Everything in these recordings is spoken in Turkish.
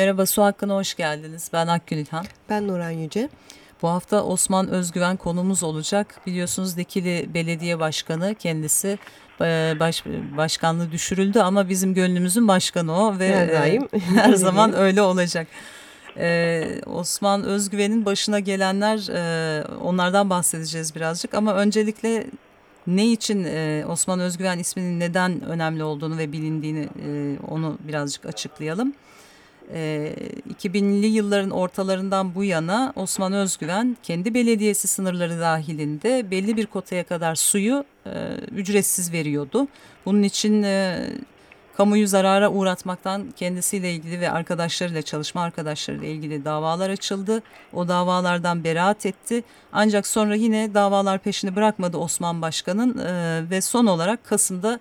Merhaba Su Hakkı'na hoş geldiniz. Ben Akgün İlhan. Ben Nuran Yüce. Bu hafta Osman Özgüven konumuz olacak. Biliyorsunuz Dikili Belediye Başkanı kendisi e, baş, başkanlığı düşürüldü ama bizim gönlümüzün başkanı o ve her, daim. her zaman öyle olacak. Ee, Osman Özgüven'in başına gelenler e, onlardan bahsedeceğiz birazcık ama öncelikle ne için e, Osman Özgüven isminin neden önemli olduğunu ve bilindiğini e, onu birazcık açıklayalım. E, 2000'li yılların ortalarından bu yana Osman Özgüven kendi belediyesi sınırları dahilinde belli bir kotaya kadar suyu e, ücretsiz veriyordu. Bunun için e, kamuyu zarara uğratmaktan kendisiyle ilgili ve arkadaşlarıyla çalışma arkadaşlarıyla ilgili davalar açıldı. O davalardan beraat etti. Ancak sonra yine davalar peşini bırakmadı Osman Başkan'ın e, ve son olarak Kasım'da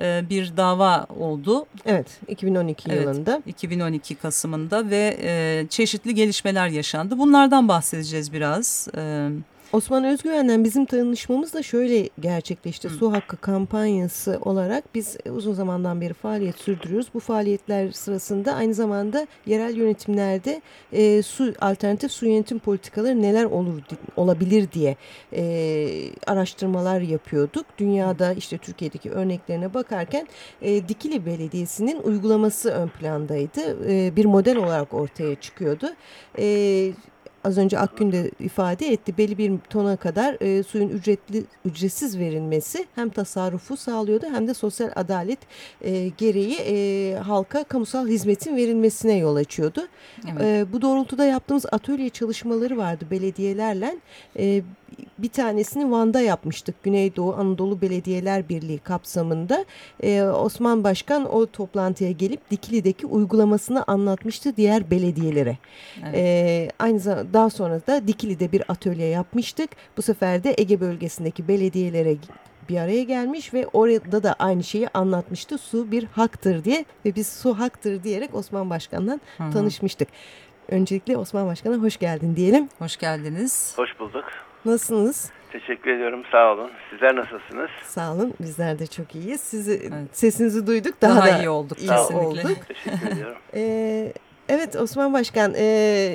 e, bir dava oldu. Evet 2012 evet, yılında. 2012 Kasım'ında ve e, çeşitli gelişmeler yaşandı. Bunlardan bahsedeceğiz biraz. Evet. Osman Özgüven'den bizim tanışmamız da şöyle gerçekleşti. Hı. Su Hakkı kampanyası olarak biz uzun zamandan beri faaliyet sürdürüyoruz. Bu faaliyetler sırasında aynı zamanda yerel yönetimlerde e, su alternatif su yönetim politikaları neler olur olabilir diye e, araştırmalar yapıyorduk. Dünyada işte Türkiye'deki örneklerine bakarken e, Dikili Belediyesi'nin uygulaması ön plandaydı. E, bir model olarak ortaya çıkıyordu. E, az önce Akgün de ifade etti belli bir tona kadar e, suyun ücretli ücretsiz verilmesi hem tasarrufu sağlıyordu hem de sosyal adalet e, gereği e, halka kamusal hizmetin verilmesine yol açıyordu. Evet. E, bu doğrultuda yaptığımız atölye çalışmaları vardı belediyelerle. E, bir tanesini Van'da yapmıştık. Güneydoğu Anadolu Belediyeler Birliği kapsamında. Ee, Osman Başkan o toplantıya gelip Dikili'deki uygulamasını anlatmıştı diğer belediyelere. Evet. Ee, aynı zamanda daha sonra da Dikili'de bir atölye yapmıştık. Bu sefer de Ege bölgesindeki belediyelere bir araya gelmiş ve orada da aynı şeyi anlatmıştı. Su bir haktır diye ve biz su haktır diyerek Osman -hı. tanışmıştık. Öncelikle Osman Başkan'a hoş geldin diyelim. Hoş geldiniz. Hoş bulduk. Nasılsınız? Teşekkür ediyorum. Sağ olun. Sizler nasılsınız? Sağ olun. Bizler de çok iyiyiz. Sizi evet. sesinizi duyduk. Daha, Daha da iyi olduk. Iyi olduk. Teşekkür ediyorum. ee, evet Osman Başkan, e,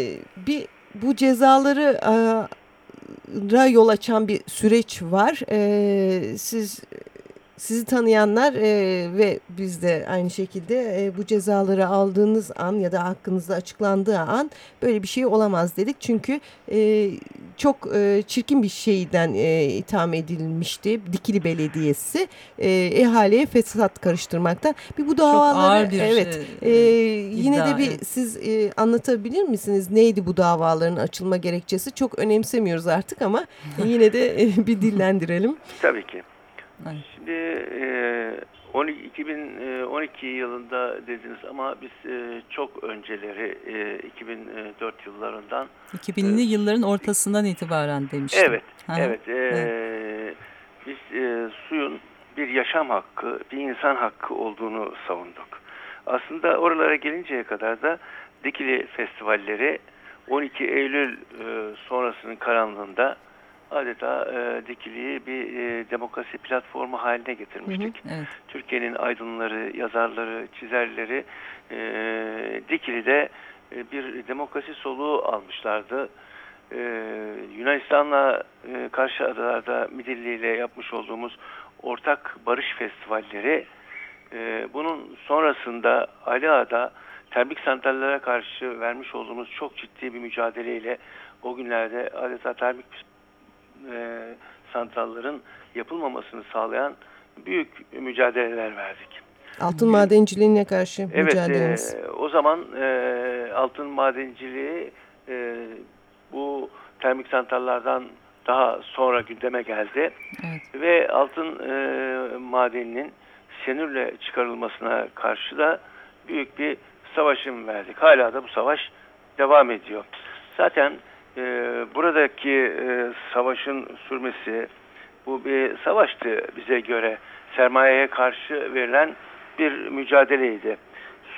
bir bu cezaları e, yol açan bir süreç var. E, siz sizi tanıyanlar e, ve biz de aynı şekilde e, bu cezaları aldığınız an ya da hakkınızda açıklandığı an böyle bir şey olamaz dedik. Çünkü e, çok e, çirkin bir şeyden e, itham edilmişti Dikili Belediyesi e, ihaleye fesat karıştırmaktan. Bir bu davaları çok ağır bir evet e, e, yine de bir evet. siz e, anlatabilir misiniz neydi bu davaların açılma gerekçesi? Çok önemsemiyoruz artık ama yine de e, bir dillendirelim. Tabii ki. Evet. Şimdi e, 12, 2012 yılında dediniz ama biz e, çok önceleri e, 2004 yıllarından 2000'li e, yılların ortasından itibaren demiştim. Evet, ha. evet. E, evet. Biz e, suyun bir yaşam hakkı, bir insan hakkı olduğunu savunduk. Aslında oralara gelinceye kadar da Dikili festivalleri 12 Eylül e, sonrasının karanlığında adeta e, Dikili'yi bir e, demokrasi platformu haline getirmiştik. Hı hı, evet. Türkiye'nin aydınları, yazarları, çizerleri e, Dikili'de e, bir demokrasi soluğu almışlardı. E, Yunanistan'la e, karşı adalarda Midilli ile yapmış olduğumuz ortak barış festivalleri e, bunun sonrasında Ali Ağa'da termik santrallere karşı vermiş olduğumuz çok ciddi bir mücadeleyle o günlerde adeta termik e, santralların yapılmamasını sağlayan büyük mücadeleler verdik. Altın madenciliğine karşı evet, mücadeleniz. Evet, o zaman e, altın madenciliği e, bu termik santrallardan daha sonra gündeme geldi. Evet. Ve altın e, madeninin senürle çıkarılmasına karşı da büyük bir savaşım verdik. Hala da bu savaş devam ediyor. Zaten e, buradaki e, savaşın sürmesi bu bir savaştı bize göre. Sermayeye karşı verilen bir mücadeleydi.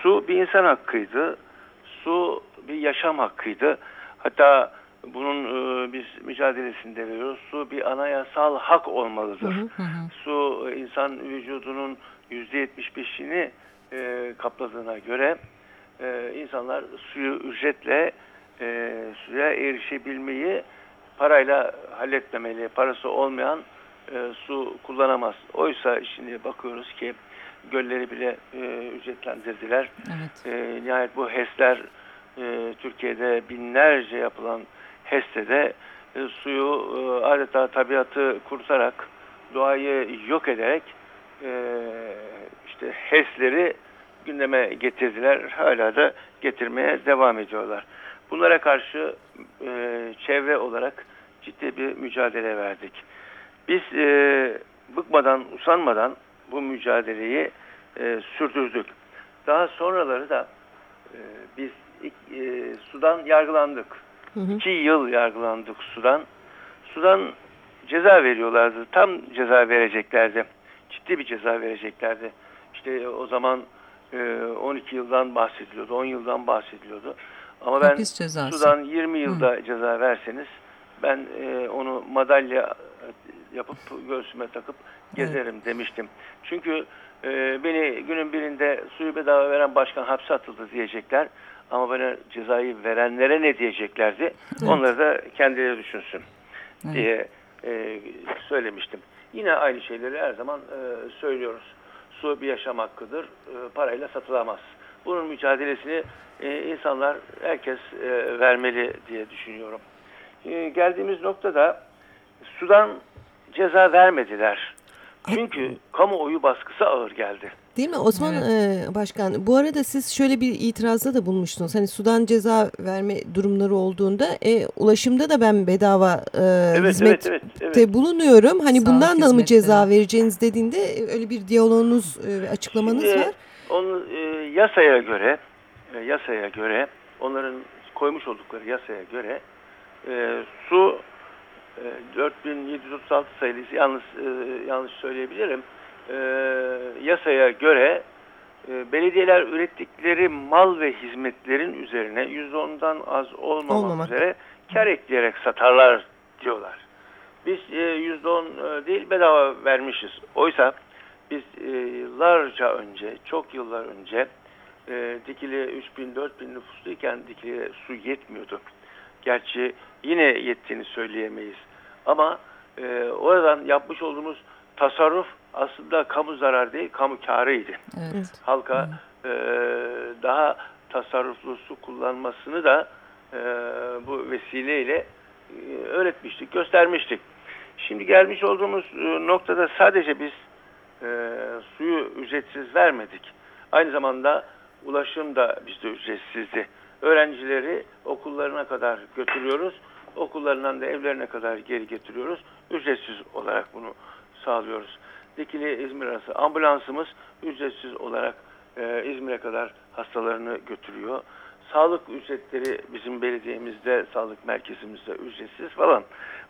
Su bir insan hakkıydı. Su bir yaşam hakkıydı. Hatta bunun e, biz mücadelesinde veriyoruz. Su bir anayasal hak olmalıdır. Hı hı hı. Su insan vücudunun yüzde yetmiş beşini e, kapladığına göre e, insanlar suyu ücretle e, suya erişebilmeyi parayla halletmemeli. Parası olmayan e, su kullanamaz. Oysa şimdi bakıyoruz ki gölleri bile e, ücretlendirdiler. Evet. E, nihayet bu HES'ler e, Türkiye'de binlerce yapılan HES'te de e, suyu e, adeta tabiatı kurtarak doğayı yok ederek e, işte HES'leri gündeme getirdiler. Hala da getirmeye devam ediyorlar. Bunlara karşı e, çevre olarak ciddi bir mücadele verdik. Biz e, bıkmadan, usanmadan bu mücadeleyi e, sürdürdük. Daha sonraları da e, biz e, sudan yargılandık. Hı hı. İki yıl yargılandık sudan. Sudan ceza veriyorlardı. Tam ceza vereceklerdi. Ciddi bir ceza vereceklerdi. İşte o zaman e, 12 yıldan bahsediliyordu. 10 yıldan bahsediliyordu. Ama ben sudan 20 yılda Hı. ceza verseniz ben e, onu madalya yapıp göğsüme takıp gezerim evet. demiştim. Çünkü e, beni günün birinde suyu bedava veren başkan hapse atıldı diyecekler. Ama bana cezayı verenlere ne diyeceklerdi? Evet. Onları da kendileri düşünsün evet. diye e, söylemiştim. Yine aynı şeyleri her zaman e, söylüyoruz. Su bir yaşam hakkıdır. E, parayla satılamaz. Bunun mücadelesini e, insanlar, herkes e, vermeli diye düşünüyorum. E, geldiğimiz noktada sudan ceza vermediler. Çünkü kamuoyu baskısı ağır geldi. Değil mi Osman evet. e, Başkan? Bu arada siz şöyle bir itirazda da bulmuştunuz. Hani sudan ceza verme durumları olduğunda e, ulaşımda da ben bedava e, evet, hizmette evet, evet, evet. bulunuyorum. Hani Sağlık bundan da mı ceza vereceğiniz dediğinde e, öyle bir diyaloğunuz e, ve açıklamanız Şimdi, var. Onu e, yasaya göre e, yasaya göre onların koymuş oldukları yasaya göre e, su 4736 ee, sayılı yalnız e, yanlış söyleyebilirim. E, yasaya göre e, belediyeler ürettikleri mal ve hizmetlerin üzerine %10'dan az olmamak, olmamak. üzere kar ekleyerek satarlar diyorlar. Biz e, %10 değil bedava vermişiz. Oysa biz yıllarca önce, çok yıllar önce Dikili 3000-4000 nüfusluyken Dikili'ye su yetmiyordu. Gerçi yine yettiğini söyleyemeyiz. Ama e, oradan yapmış olduğumuz tasarruf aslında kamu zarar değil, kamu karıydı. Evet. Halka E, daha tasarruflu su kullanmasını da e, bu vesileyle e, öğretmiştik, göstermiştik. Şimdi gelmiş olduğumuz e, noktada sadece biz e, suyu ücretsiz vermedik. Aynı zamanda ulaşım da bizde ücretsizdi öğrencileri okullarına kadar götürüyoruz. Okullarından da evlerine kadar geri getiriyoruz. Ücretsiz olarak bunu sağlıyoruz. Dikili İzmir arası ambulansımız ücretsiz olarak e, İzmir'e kadar hastalarını götürüyor. Sağlık ücretleri bizim belediyemizde, sağlık merkezimizde ücretsiz falan.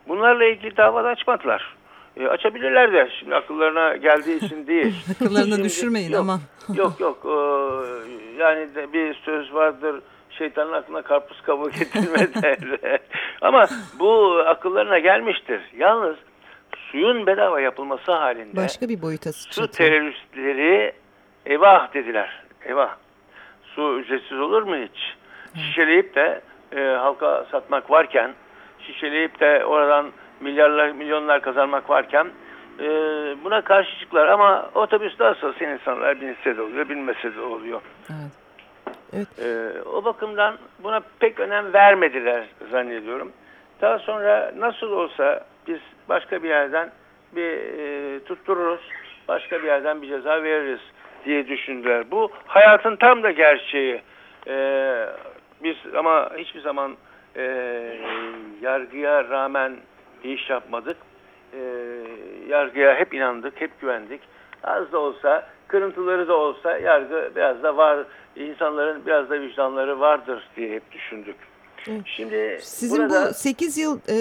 Bunlarla ilgili dava açmadılar. E, açabilirler de şimdi akıllarına geldiği için değil. Akıllarına düşürmeyin yok, aman. yok yok. E, yani de bir söz vardır şeytanın aklına karpuz kabuğu getirmezler. Ama bu akıllarına gelmiştir. Yalnız suyun bedava yapılması halinde başka bir boyuta. Su teröristleri evah dediler. Evah. Su ücretsiz olur mu hiç? Şişeleyip de e, halka satmak varken, şişeleyip de oradan milyarlar, milyonlar kazanmak varken e, buna karşı çıktılar. Ama otobüste asıl insanlar binse de oluyor, binmese de oluyor. Evet. Evet. Ee, o bakımdan buna pek önem vermediler zannediyorum. Daha sonra nasıl olsa biz başka bir yerden bir e, tuttururuz, başka bir yerden bir ceza veririz diye düşündüler. Bu hayatın tam da gerçeği. Ee, biz ama hiçbir zaman e, yargıya rağmen iş yapmadık. E, yargıya hep inandık, hep güvendik. Az da olsa, kırıntıları da olsa yargı biraz da var insanların biraz da vicdanları vardır diye hep düşündük. Şimdi Sizin burada, bu 8 yıl e,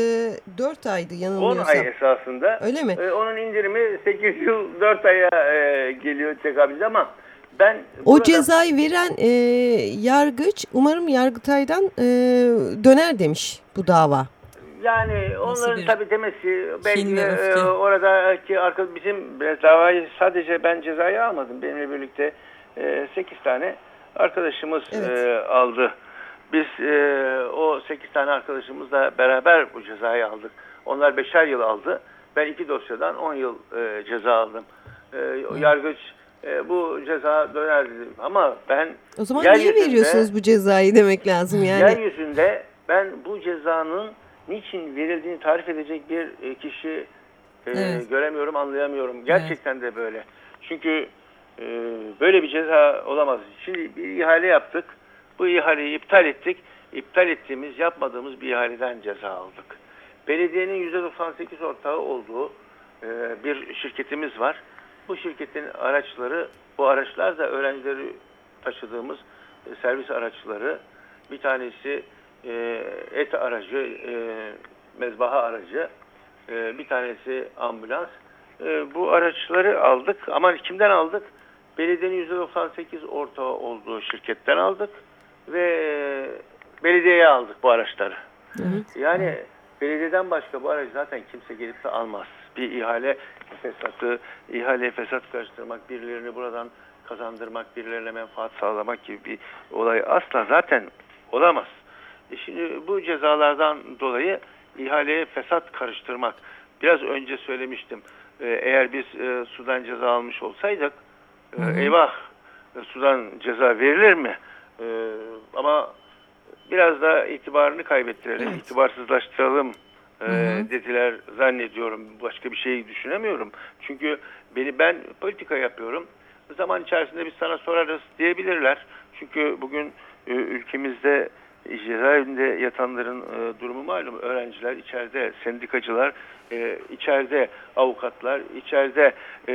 4 aydı yanılmıyorsam. 10 ay esasında. Öyle mi? E, onun indirimi 8 yıl 4 aya e, geliyor tekabül ama ben o burada... cezayı veren e, yargıç umarım Yargıtay'dan e, döner demiş bu dava. Yani onların bir tabii demesi belki e, oradaki arka bizim davayı sadece ben cezayı almadım. Benimle birlikte e, 8 tane arkadaşımız Evet. e, aldı. Biz e, o 8 tane arkadaşımızla beraber bu cezayı aldık. Onlar beşer yıl aldı. Ben iki dosyadan 10 yıl e, ceza aldım. E, yargıç e, bu ceza döner dedi. Ama ben O zaman niye veriyorsunuz bu cezayı demek lazım yani. yeryüzünde ben bu cezanın niçin verildiğini tarif edecek bir e, kişi e, Evet. göremiyorum, anlayamıyorum. Gerçekten de böyle. Çünkü e, böyle bir ceza olamaz. Şimdi bir ihale yaptık. Bu ihaleyi iptal ettik. İptal ettiğimiz, yapmadığımız bir ihaleden ceza aldık. Belediyenin %98 ortağı olduğu bir şirketimiz var. Bu şirketin araçları, bu araçlar da öğrencileri taşıdığımız servis araçları. Bir tanesi e, et aracı, e, mezbaha aracı, e, bir tanesi ambulans. E, bu araçları aldık ama kimden aldık? Belediyenin %98 ortağı olduğu şirketten aldık ve belediyeye aldık bu araçları. Yani belediyeden başka bu aracı zaten kimse gelip de almaz. Bir ihale fesatı, ihale fesat karıştırmak, birilerini buradan kazandırmak, birilerine menfaat sağlamak gibi bir olay asla zaten olamaz. E şimdi bu cezalardan dolayı ihaleye fesat karıştırmak. Biraz önce söylemiştim. E, eğer biz e, sudan ceza almış olsaydık e, eyvah sudan ceza verilir mi? E, ama biraz da itibarını kaybettirelim, Evet. itibarsızlaştıralım e, dediler zannediyorum. Başka bir şey düşünemiyorum. Çünkü beni ben politika yapıyorum. Zaman içerisinde biz sana sorarız diyebilirler. Çünkü bugün e, ülkemizde cezaevinde yatanların e, durumu malum. Öğrenciler içeride, sendikacılar e, içeride, avukatlar içeride, e,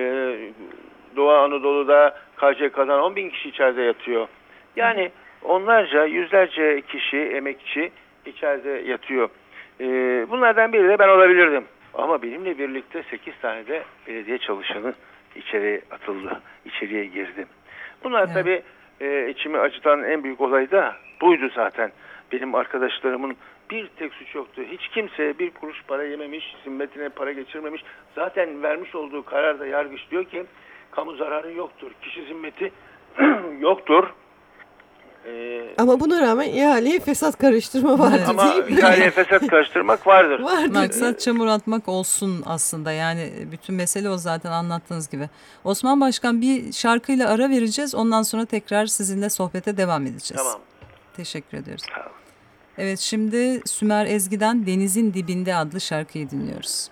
Doğu Anadolu'da KCK'dan 10 bin kişi içeride yatıyor. Yani onlarca, yüzlerce kişi, emekçi içeride yatıyor. E, bunlardan biri de ben olabilirdim. Ama benimle birlikte 8 tane de belediye çalışanı içeri atıldı, içeriye girdi. Bunlar Evet. tabii e, içimi acıtan en büyük olay da buydu zaten. Benim arkadaşlarımın bir tek suç yoktu. Hiç kimse bir kuruş para yememiş, zimmetine para geçirmemiş. Zaten vermiş olduğu kararda yargıç diyor ki kamu zararı yoktur. Kişi zimmeti yoktur. Ee, Ama buna rağmen ihaleye fesat karıştırma vardı Evet. ama değil mi? ihaleye fesat karıştırmak vardır. Vardı. Maksat çamur atmak olsun aslında yani bütün mesele o zaten anlattığınız gibi. Osman Başkan bir şarkıyla ara vereceğiz ondan sonra tekrar sizinle sohbete devam edeceğiz. Tamam. Teşekkür ediyoruz. Olun. Evet şimdi Sümer Ezgi'den Denizin Dibinde adlı şarkıyı dinliyoruz.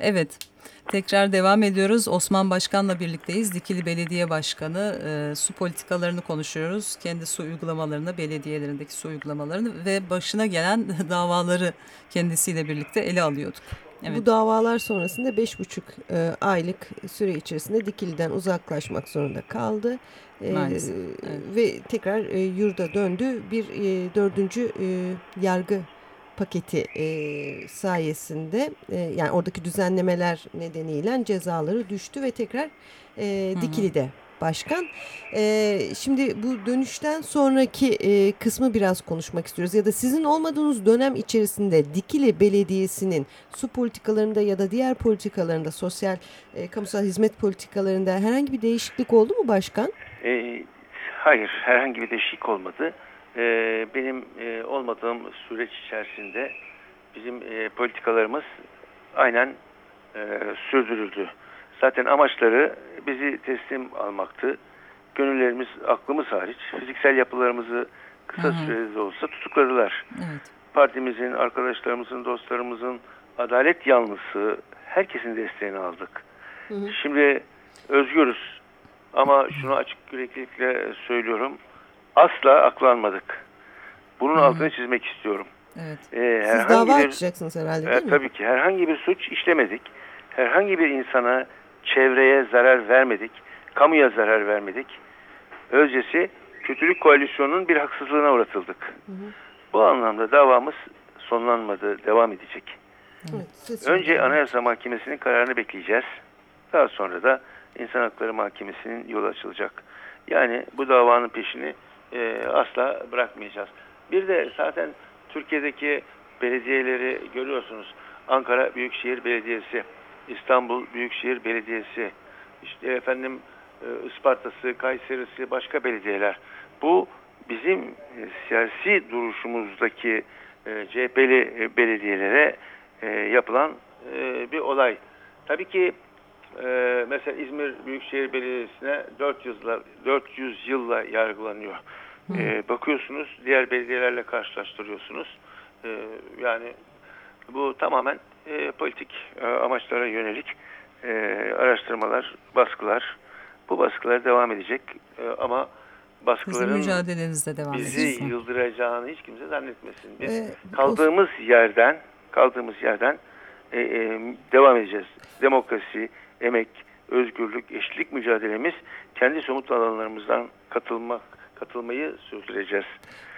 Evet. Tekrar devam ediyoruz. Osman Başkan'la birlikteyiz. Dikili Belediye Başkanı e, su politikalarını konuşuyoruz. Kendi su uygulamalarını, belediyelerindeki su uygulamalarını ve başına gelen davaları kendisiyle birlikte ele alıyorduk. Evet. Bu davalar sonrasında beş buçuk e, aylık süre içerisinde Dikili'den uzaklaşmak zorunda kaldı. E, Maalesef. Evet. Ve tekrar e, yurda döndü. Bir e, dördüncü e, yargı paketi e, sayesinde e, yani oradaki düzenlemeler nedeniyle cezaları düştü ve tekrar e, Dikili'de başkan. E, şimdi bu dönüşten sonraki e, kısmı biraz konuşmak istiyoruz. Ya da sizin olmadığınız dönem içerisinde Dikili Belediyesi'nin su politikalarında ya da diğer politikalarında, sosyal e, kamusal hizmet politikalarında herhangi bir değişiklik oldu mu başkan? E, hayır, herhangi bir değişiklik olmadı. E, benim e, olmadığım süreç içerisinde bizim e, politikalarımız aynen e, sürdürüldü. Zaten amaçları bizi teslim almaktı. Gönüllerimiz, aklımız hariç fiziksel yapılarımızı kısa sürede olsa tutukladılar. Evet. Partimizin, arkadaşlarımızın, dostlarımızın adalet yanlısı herkesin desteğini aldık. Hı hı. Şimdi özgürüz. Ama şunu açık yüreklilikle söylüyorum. Asla aklanmadık. Bunun hı hı. altını çizmek istiyorum. Evet. Ee, Siz dava bir, açacaksınız herhalde değil e, mi? Tabii ki. Herhangi bir suç işlemedik. Herhangi bir insana çevreye zarar vermedik, kamuya zarar vermedik. Özcesi kötülük koalisyonunun bir haksızlığına uğratıldık. Hı hı. Bu anlamda davamız sonlanmadı, devam edecek. Evet, Önce Anayasa Mahkemesi'nin kararını bekleyeceğiz. Daha sonra da İnsan Hakları Mahkemesi'nin yolu açılacak. Yani bu davanın peşini e, asla bırakmayacağız. Bir de zaten Türkiye'deki belediyeleri görüyorsunuz. Ankara Büyükşehir Belediyesi, İstanbul Büyükşehir Belediyesi, işte efendim e, Isparta'sı, Kayseri'si, başka belediyeler. Bu bizim e, siyasi duruşumuzdaki e, CHP'li belediyelere yapılan bir olay. Tabii ki mesela İzmir Büyükşehir Belediyesi'ne 400 yılla, 400 yılla yargılanıyor. Hmm. bakıyorsunuz diğer belediyelerle karşılaştırıyorsunuz. yani bu tamamen e, politik e, amaçlara yönelik e, araştırmalar, baskılar. Bu baskılar devam edecek e, ama baskıların mücadelenizde devam bizi edeceksin. yıldıracağını hiç kimse zannetmesin. Biz ee, kaldığımız o... yerden kaldığımız yerden e, e, devam edeceğiz. Demokrasi, emek, özgürlük, eşitlik mücadelemiz kendi somut alanlarımızdan katılmak, katılmayı sürdüreceğiz.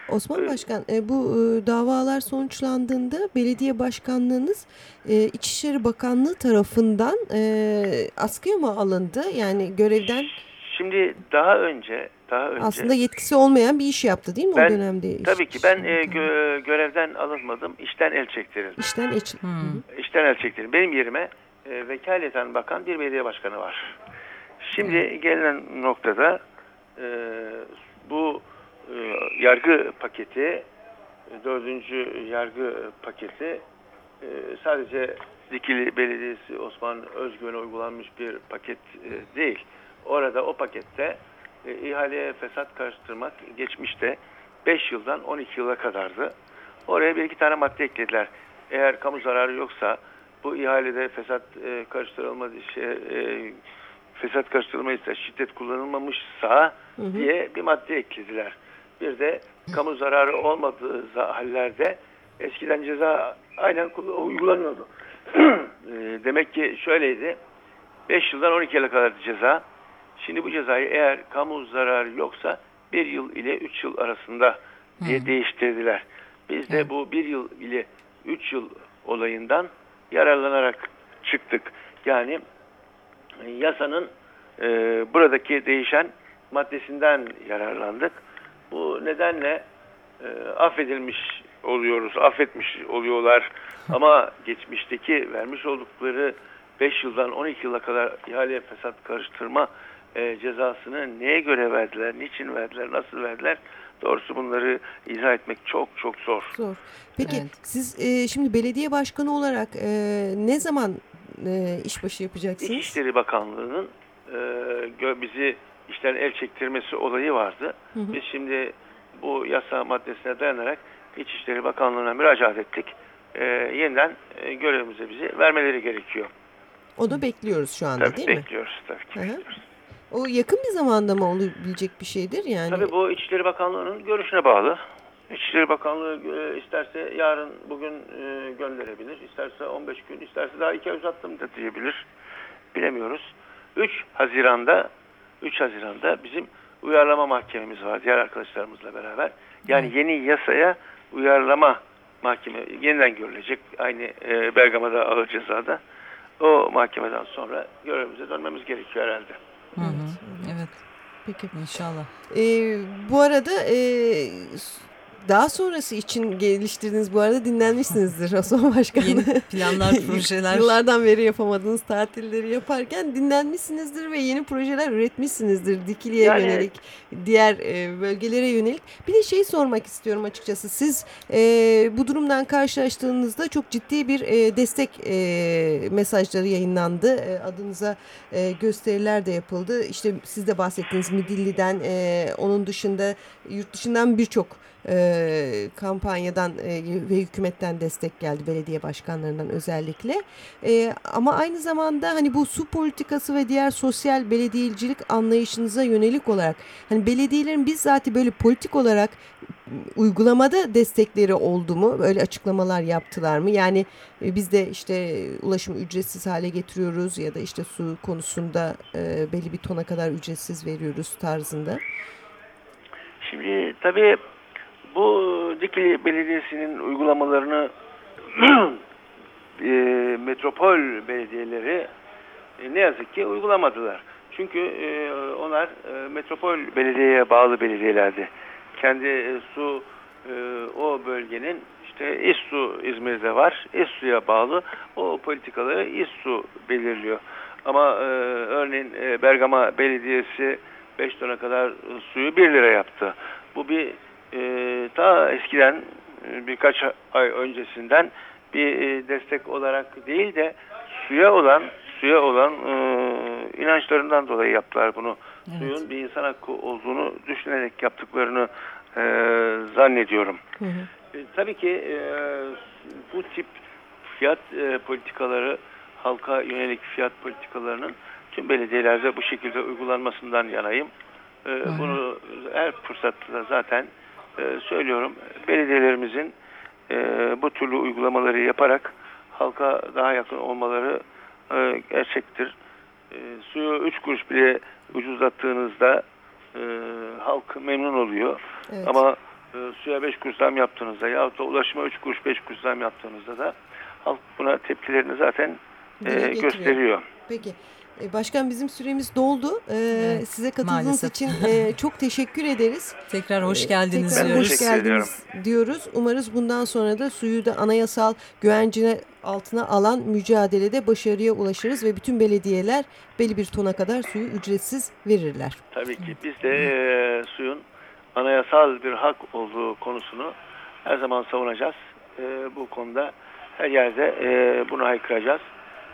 Osman Başkan e, bu e, davalar sonuçlandığında belediye başkanlığınız e, İçişleri Bakanlığı tarafından askıya mı alındı? Yani görevden... Şimdi daha önce daha önce aslında yetkisi olmayan bir iş yaptı değil mi ben, o dönemde? Tabii ki ben e, gö görevden alınmadım. İşten el çektirildim. İşten el, hmm. İşten el çektirildim. Benim yerime e, vekaleten bakan bir belediye başkanı var. Şimdi gelinen noktada e, bu e, yargı paketi, dördüncü yargı paketi e, sadece Dikili Belediyesi Osman Özgür'e uygulanmış bir paket e, değil. Orada o pakette ihaleye fesat karıştırmak geçmişte 5 yıldan 12 yıla kadardı. Oraya bir iki tane madde eklediler. Eğer kamu zararı yoksa bu ihalede fesat e, karıştırılmadı şey, e, fesat karıştırılmaysa şiddet kullanılmamışsa hı hı. diye bir madde eklediler. Bir de kamu zararı olmadığı hallerde eskiden ceza aynen uygulanıyordu. Ee, demek ki şöyleydi. 5 yıldan 12 yıla kadar ceza. Şimdi bu cezayı eğer kamu zararı yoksa 1 yıl ile 3 yıl arasında diye hmm. değiştirdiler. Biz de bu 1 yıl ile 3 yıl olayından yararlanarak çıktık. Yani yasanın e, buradaki değişen maddesinden yararlandık. Bu nedenle e, affedilmiş oluyoruz, affetmiş oluyorlar. Ama geçmişteki vermiş oldukları 5 yıldan 12 yıla kadar ihale fesat karıştırma e, cezasını neye göre verdiler, niçin verdiler, nasıl verdiler? Doğrusu bunları izah etmek çok çok zor. Zor. Peki evet. siz e, şimdi belediye başkanı olarak e, ne zaman e, işbaşı yapacaksınız? İçişleri Bakanlığı'nın e, bizi işten el çektirmesi olayı vardı. Hı hı. Biz şimdi bu yasa maddesine dayanarak İçişleri Bakanlığı'na müracaat ettik. E, yeniden e, görevimize bizi vermeleri gerekiyor. Onu bekliyoruz şu anda Tabii değil mi? bekliyoruz tabii ki Hı hı. bekliyoruz. O yakın bir zamanda mı olabilecek bir şeydir yani? Tabii bu İçişleri Bakanlığı'nın görüşüne bağlı. İçişleri Bakanlığı e, isterse yarın bugün e, gönderebilir. İsterse 15 gün, isterse daha iki ay uzattım da diyebilir. Bilemiyoruz. 3 Haziran'da 3 Haziran'da bizim uyarlama mahkememiz var diğer arkadaşlarımızla beraber. Yani yeni yasaya uyarlama mahkeme yeniden görülecek. Aynı e, Bergama'da ağır cezada. O mahkemeden sonra görevimize dönmemiz gerekiyor herhalde. Hı hı. Evet Peki. inşallah. Ee, bu arada e, daha sonrası için geliştirdiğiniz bu arada dinlenmişsinizdir Osman Başkan. Yeni planlar, projeler. Yıllardan beri yapamadığınız tatilleri yaparken dinlenmişsinizdir ve yeni projeler üretmişsinizdir Dikili'ye Yani- yönelik, diğer e, bölgelere yönelik. Bir de şey sormak istiyorum açıkçası. Siz e, bu durumdan karşılaştığınızda çok ciddi bir e, destek e, mesajları yayınlandı. E, adınıza e, gösteriler de yapıldı. İşte siz de bahsettiğiniz Midilli'den, e, onun dışında yurt dışından birçok e, kampanyadan e, ve hükümetten destek geldi belediye başkanlarından özellikle. E, ama aynı zamanda hani bu su politikası ve diğer sosyal belediyecilik anlayışınıza yönelik olarak hani belediyelerin bizzat böyle politik olarak uygulamada destekleri oldu mu? Böyle açıklamalar yaptılar mı? Yani biz de işte ulaşımı ücretsiz hale getiriyoruz ya da işte su konusunda e, belli bir tona kadar ücretsiz veriyoruz tarzında. Şimdi tabii bu Dikili Belediyesi'nin uygulamalarını e, metropol belediyeleri e, ne yazık ki uygulamadılar. Çünkü e, onlar e, metropol belediyeye bağlı belediyelerdi. Kendi e, su e, o bölgenin işte İSSU İzmir'de var. İSSU'ya bağlı o politikaları İSSU belirliyor. Ama e, örneğin e, Bergama Belediyesi 5 tona kadar suyu 1 lira yaptı. Bu bir e, daha eskiden e, birkaç ay öncesinden bir e, destek olarak değil de suya olan suya olan e, inançlarından dolayı yaptılar bunu. Evet. Suyun bir insan hakkı olduğunu düşünerek yaptıklarını e, zannediyorum. Hı hı. E, tabii ki e, bu tip fiyat e, politikaları, halka yönelik fiyat politikalarının tüm belediyelerde bu şekilde uygulanmasından yanayım. E, bunu her fırsatta zaten e, söylüyorum. Belediyelerimizin e, bu türlü uygulamaları yaparak halka daha yakın olmaları e, gerçektir. E, suyu 3 kuruş bile ucuzlattığınızda e, halk memnun oluyor. Evet. Ama e, suya 5 kuruş zam yaptığınızda yahut da ulaşıma 3 kuruş 5 kuruş zam yaptığınızda da halk buna tepkilerini zaten e, gösteriyor. Peki. E, Başkan bizim süremiz doldu. E, Evet, size katıldığınız maalesef. için e, çok teşekkür ederiz. Tekrar hoş E, geldiniz tekrar Ben hoş diyoruz. teşekkür geldiniz diyoruz. Umarız bundan sonra da suyu da anayasal güvencine altına alan mücadelede başarıya ulaşırız ve bütün belediyeler belli bir tona kadar suyu ücretsiz verirler. Tabii ki biz de e, suyun anayasal bir hak olduğu konusunu her zaman savunacağız. E, bu konuda her yerde e, bunu haykıracağız.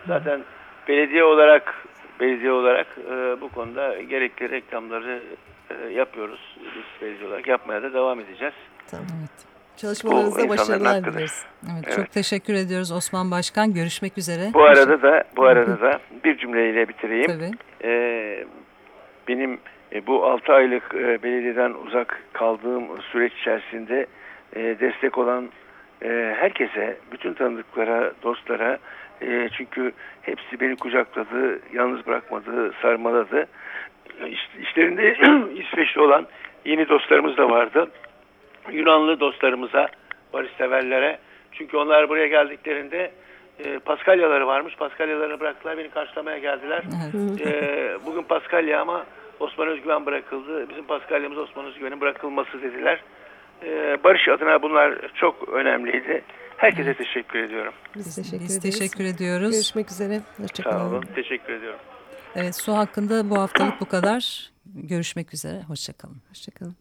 Zaten belediye olarak belediye olarak e, bu konuda gerekli reklamları e, yapıyoruz. Biz belediye olarak yapmaya da devam edeceğiz. Tamam. Evet. Çalışmalarınızda başarılar dileriz. Evet, Evet. çok teşekkür ediyoruz Osman Başkan. Görüşmek üzere. Bu arada da bu arada da bir cümleyle bitireyim. Tabii. Ee, benim e, bu 6 aylık e, belediyeden uzak kaldığım süreç içerisinde e, destek olan e, herkese, bütün tanıdıklara, dostlara e, çünkü hepsi beni kucakladı, yalnız bırakmadı, sarmaladı. E, iş- İşlerinde İsveçli olan yeni dostlarımız da vardı. Yunanlı dostlarımıza, barışseverlere. Çünkü onlar buraya geldiklerinde e, Paskalyaları varmış. Paskalyalarını bıraktılar, beni karşılamaya geldiler. Ee, bugün Paskalya ama Osman Özgüven bırakıldı. Bizim Paskalya'mız Osman Özgüven'in bırakılması dediler. Ee, barış adına bunlar çok önemliydi. Herkese teşekkür ediyorum. Biz teşekkür biz ederiz. teşekkür ediyoruz. Görüşmek üzere. Sağ Hoşçakalın. olun. Teşekkür ediyorum. Evet, su hakkında bu haftalık bu kadar. Görüşmek üzere. Hoşçakalın. Hoşçakalın.